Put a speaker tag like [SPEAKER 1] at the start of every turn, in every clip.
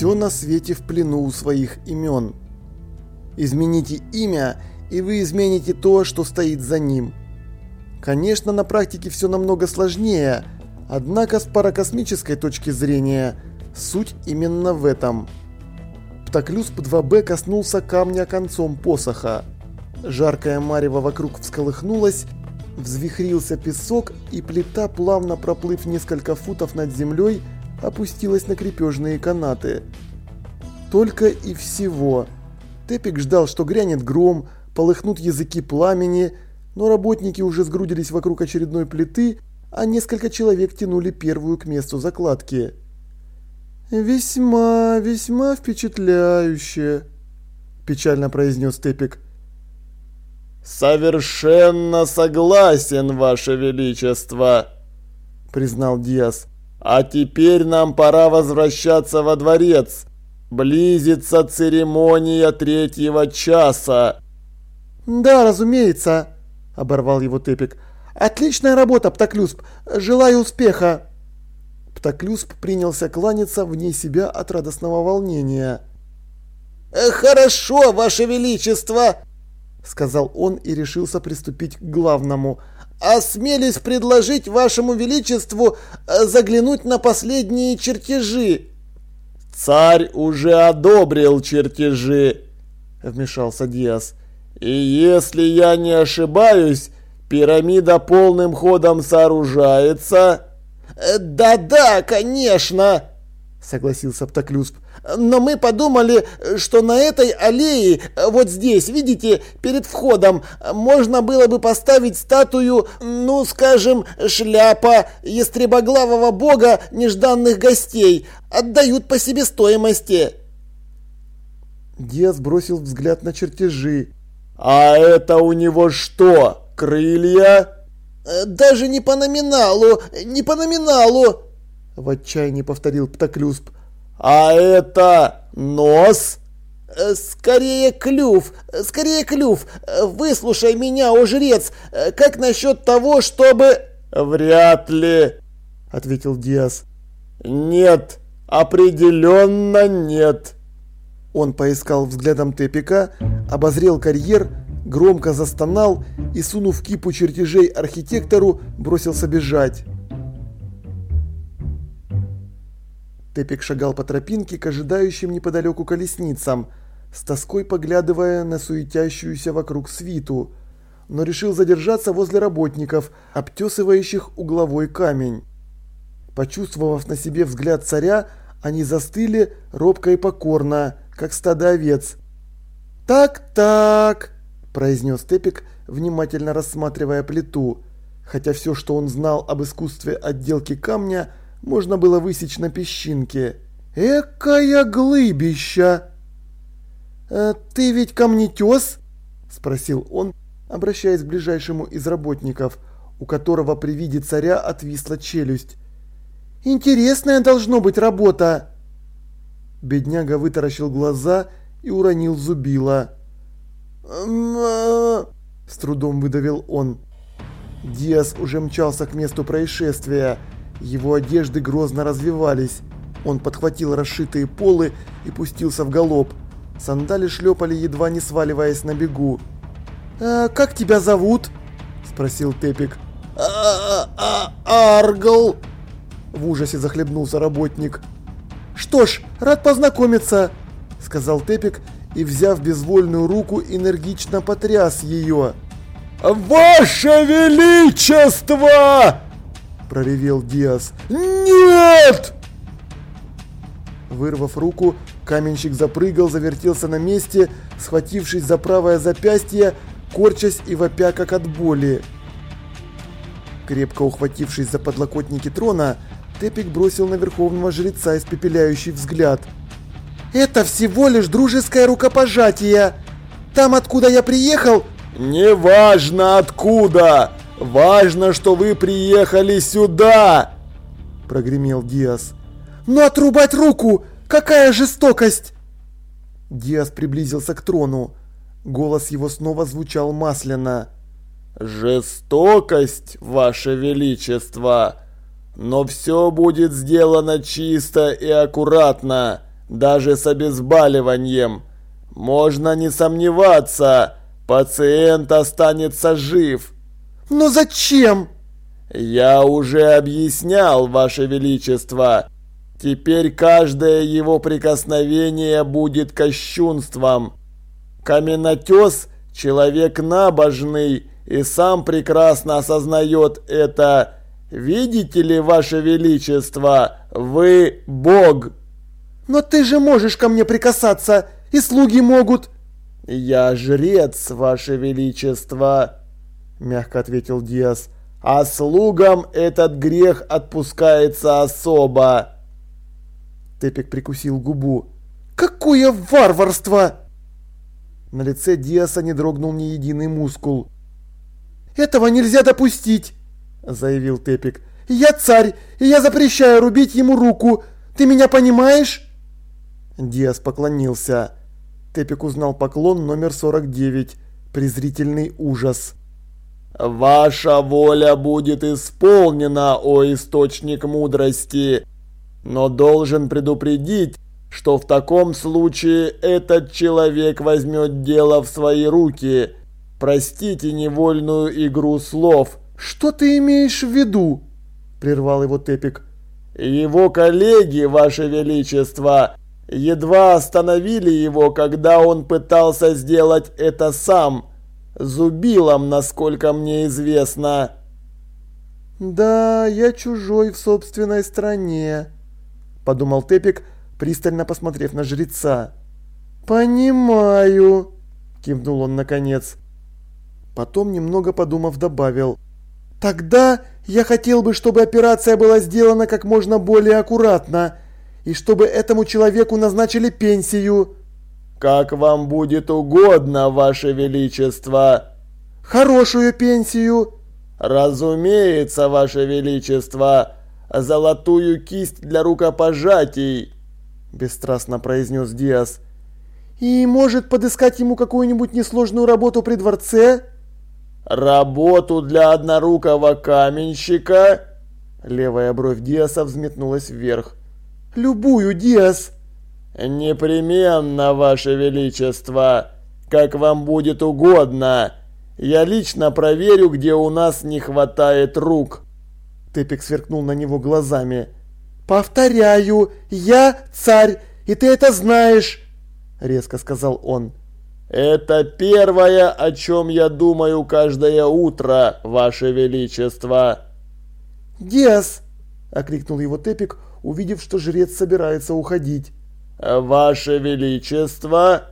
[SPEAKER 1] все на свете в плену у своих имен. Измените имя, и вы измените то, что стоит за ним. Конечно, на практике все намного сложнее, однако с паракосмической точки зрения суть именно в этом. Птоклюсп 2Б коснулся камня концом посоха. Жаркое марево вокруг всколыхнулось, взвихрился песок, и плита, плавно проплыв несколько футов над землей, опустилась на крепежные канаты. Только и всего. Тепик ждал, что грянет гром, полыхнут языки пламени, но работники уже сгрудились вокруг очередной плиты, а несколько человек тянули первую к месту закладки. «Весьма, весьма впечатляюще», – печально произнес Тепик.
[SPEAKER 2] «Совершенно согласен, Ваше Величество», – признал Диас. «А теперь нам пора возвращаться во дворец. Близится церемония третьего часа».
[SPEAKER 1] «Да, разумеется», – оборвал его Тепик. «Отличная работа, Птоклюсп! Желаю успеха!» Птоклюсп принялся кланяться вне себя от радостного волнения.
[SPEAKER 3] «Э, «Хорошо, Ваше Величество!» – сказал он и решился приступить к главному. «Осмелюсь предложить Вашему Величеству э, заглянуть на последние чертежи».
[SPEAKER 2] «Царь уже одобрил чертежи», – вмешался Диас. «И если я не ошибаюсь, пирамида полным ходом сооружается».
[SPEAKER 3] Э, «Да-да, конечно!» – согласился Птоклюсп. «Но мы подумали, что на этой аллее, вот здесь, видите, перед входом, можно было бы поставить статую, ну, скажем, шляпа ястребоглавого бога нежданных гостей. Отдают по себестоимости».
[SPEAKER 1] Диас бросил взгляд на чертежи.
[SPEAKER 2] «А это у него что, крылья?»
[SPEAKER 3] Э, «Даже не по номиналу, не по номиналу!»
[SPEAKER 1] В отчаянии повторил Птоклюсп.
[SPEAKER 2] «А это нос?»
[SPEAKER 3] э, «Скорее клюв, скорее клюв! Выслушай меня, о жрец! Как насчет того, чтобы...»
[SPEAKER 2] «Вряд ли», — ответил Диас. «Нет, определенно нет».
[SPEAKER 1] Он поискал взглядом Тепика, обозрел карьер, громко застонал и, сунув кипу чертежей архитектору, бросился бежать. Тепик шагал по тропинке к ожидающим неподалеку колесницам, с тоской поглядывая на суетящуюся вокруг свиту, но решил задержаться возле работников, обтесывающих угловой камень. Почувствовав на себе взгляд царя, они застыли робко и покорно, как стадо овец. «Так-так!» – произнес Тепик, внимательно рассматривая плиту, хотя все, что он знал об искусстве отделки камня, можно было высечь на песчинке. «Экая глыбища!» «Э, «Ты ведь камнетес?» – спросил он, обращаясь к ближайшему из работников, у которого при виде царя отвисла челюсть. «Интересная должно быть работа!» Бедняга вытаращил глаза и уронил зубило. С трудом выдавил он. Диас уже мчался к месту происшествия. Его одежды грозно развивались. Он подхватил расшитые полы и пустился в галоп. Сандали шлепали, едва не сваливаясь на бегу. «А как тебя зовут?» – спросил Тепик.
[SPEAKER 3] «А-а-а-Аргл!»
[SPEAKER 1] В ужасе захлебнулся работник. «Что ж, рад познакомиться», – сказал Тепик и, взяв безвольную руку, энергично потряс ее.
[SPEAKER 2] «Ваше Величество!» – проревел Диас. «Нет!»
[SPEAKER 1] Вырвав руку, каменщик запрыгал, завертелся на месте, схватившись за правое запястье, корчась и вопя как от боли. Крепко ухватившись за подлокотники трона, Тепик бросил на верховного жреца испепеляющий взгляд. «Это всего лишь дружеское рукопожатие! Там, откуда я приехал...»
[SPEAKER 2] «Не важно откуда! Важно, что вы приехали сюда!» Прогремел Диас.
[SPEAKER 1] «Но отрубать руку! Какая жестокость!» Диас приблизился к трону. Голос его снова звучал масляно.
[SPEAKER 2] «Жестокость, Ваше Величество! Но все будет сделано чисто и аккуратно. даже с обезболиванием. Можно не сомневаться, пациент останется жив.
[SPEAKER 3] Но зачем?
[SPEAKER 2] Я уже объяснял, Ваше Величество. Теперь каждое его прикосновение будет кощунством. Каменотес – человек набожный и сам прекрасно осознает это. Видите ли, Ваше Величество, вы Бог.
[SPEAKER 3] Но ты же можешь ко мне прикасаться, и слуги могут.
[SPEAKER 2] Я жрец, Ваше Величество, мягко ответил Диас. А слугам этот грех отпускается особо.
[SPEAKER 3] Тепик прикусил губу. «Какое варварство!» На лице Диаса не дрогнул ни единый мускул. «Этого нельзя допустить!» – заявил Тепик. «Я царь, и я запрещаю рубить ему руку! Ты меня понимаешь?» Диас поклонился. Тепик узнал поклон номер 49. Презрительный ужас.
[SPEAKER 2] «Ваша воля будет исполнена, о источник мудрости!» Но должен предупредить, что в таком случае этот человек возьмет дело в свои руки. Простите невольную игру слов.
[SPEAKER 3] Что ты имеешь в виду? Прервал его Тепик.
[SPEAKER 2] Его коллеги, Ваше Величество, едва остановили его, когда он пытался сделать это сам. Зубилом, насколько мне известно.
[SPEAKER 3] Да, я чужой в собственной стране, подумал Тепик, пристально посмотрев на жреца. «Понимаю», – кивнул он наконец. Потом, немного подумав, добавил. «Тогда я хотел бы, чтобы операция была сделана как можно более аккуратно, и чтобы этому человеку назначили пенсию».
[SPEAKER 2] «Как вам будет угодно, Ваше Величество!»
[SPEAKER 3] «Хорошую пенсию!»
[SPEAKER 2] «Разумеется, Ваше Величество!» золотую кисть для рукопожатий», – бесстрастно произнес Диас.
[SPEAKER 3] «И может подыскать ему какую-нибудь несложную работу при дворце?»
[SPEAKER 2] «Работу для однорукого каменщика?» Левая бровь Диаса взметнулась вверх.
[SPEAKER 3] «Любую, Диас!»
[SPEAKER 2] «Непременно, Ваше Величество! Как вам будет угодно! Я лично проверю, где у нас не хватает рук!»
[SPEAKER 3] Тепик сверкнул на него глазами. «Повторяю, я царь, и ты это знаешь!» Резко сказал он.
[SPEAKER 2] «Это первое, о чем я думаю каждое утро, Ваше Величество!»
[SPEAKER 3] «Диас!» – окликнул его Тепик, увидев, что жрец собирается уходить.
[SPEAKER 2] «Ваше Величество!»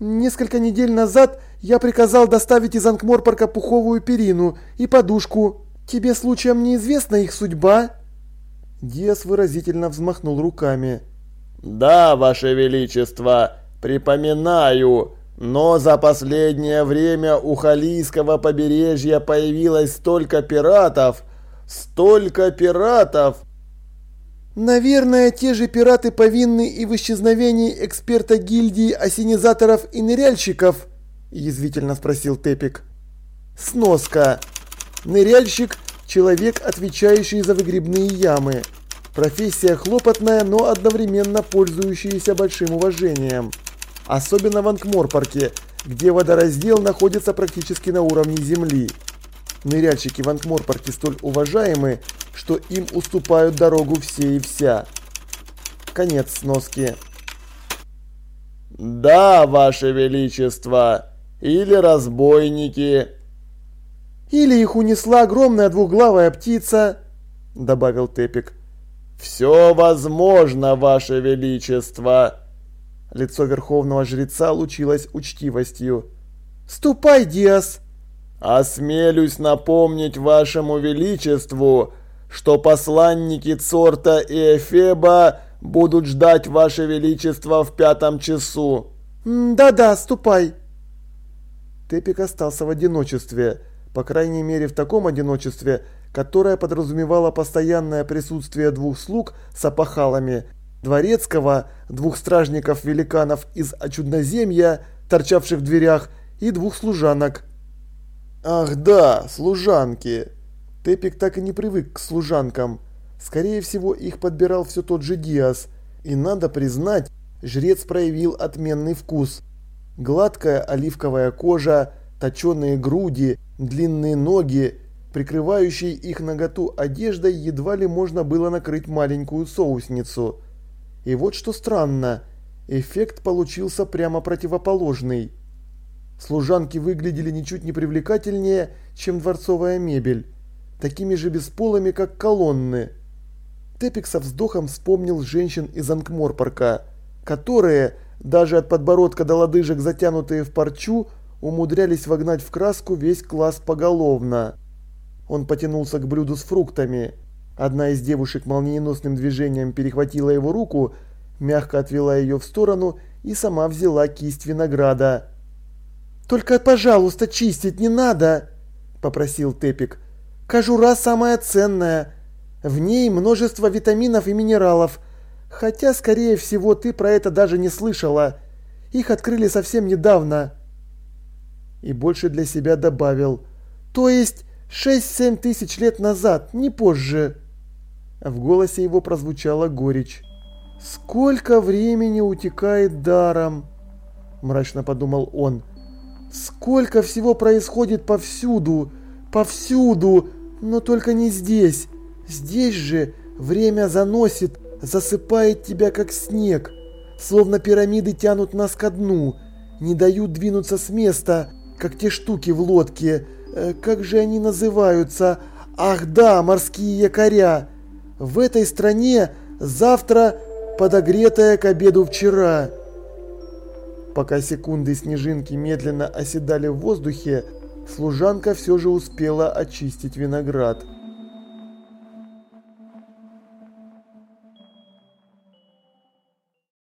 [SPEAKER 3] «Несколько недель назад я приказал доставить из Анкморпорка пуховую перину и подушку. «Тебе случаем неизвестна их судьба?» Диас выразительно взмахнул руками.
[SPEAKER 2] «Да, Ваше Величество, припоминаю, но за последнее время у Халийского побережья появилось столько пиратов, столько пиратов!»
[SPEAKER 3] «Наверное, те же пираты повинны и в исчезновении эксперта гильдии осенизаторов и ныряльщиков?» – язвительно спросил Тепик. «Сноска. Ныряльщик – человек, отвечающий за выгребные ямы. Профессия хлопотная, но одновременно пользующаяся большим уважением. Особенно в Анкморпорке, где водораздел находится практически на уровне земли. Ныряльщики в Анкморпорке столь уважаемы, что им уступают дорогу все и вся. Конец сноски.
[SPEAKER 2] «Да, Ваше Величество, или разбойники,
[SPEAKER 3] или их унесла огромная двуглавая птица, добавил Тепик.
[SPEAKER 2] Все возможно, ваше величество.
[SPEAKER 3] Лицо верховного жреца лучилось учтивостью. Ступай, Диас.
[SPEAKER 2] Осмелюсь напомнить вашему величеству, что посланники Цорта и Эфеба будут ждать ваше величество в пятом часу.
[SPEAKER 3] Да-да, ступай. Тепик остался в одиночестве по крайней мере в таком одиночестве, которое подразумевало постоянное присутствие двух слуг с опахалами, дворецкого, двух стражников-великанов из очудноземья, торчавших в дверях, и двух служанок. Ах да, служанки. Тепик так и не привык к служанкам. Скорее всего, их подбирал все тот же Диас.
[SPEAKER 1] И надо признать, жрец проявил отменный вкус. Гладкая оливковая кожа, точеные груди, длинные ноги, прикрывающие их наготу одеждой едва ли можно было накрыть маленькую соусницу. И вот что странно, эффект получился прямо противоположный. Служанки выглядели ничуть не привлекательнее, чем дворцовая мебель, такими же бесполыми, как колонны. Тепик со вздохом вспомнил женщин из Анкморпорка, которые, даже от подбородка до лодыжек затянутые в парчу, умудрялись вогнать в краску весь класс поголовно. Он потянулся к блюду с фруктами. Одна из девушек молниеносным движением перехватила его руку, мягко отвела ее в сторону и сама взяла кисть винограда. «Только, пожалуйста, чистить не надо!» – попросил Тепик. «Кожура самая ценная. В ней множество витаминов и минералов. Хотя, скорее всего, ты про это даже не слышала. Их открыли совсем недавно». И больше для себя добавил. «То есть 6-7 тысяч лет назад, не позже». В голосе его прозвучала горечь. «Сколько времени утекает даром!» – мрачно подумал он. «Сколько всего происходит повсюду, повсюду, но только не здесь. Здесь же время заносит, засыпает тебя как снег, словно пирамиды тянут нас ко дну, не дают двинуться с места, как те штуки в лодке. Э, как же они называются? Ах да, морские якоря. В этой стране завтра подогретая к обеду вчера. Пока секунды снежинки медленно оседали в воздухе, служанка все же успела очистить виноград.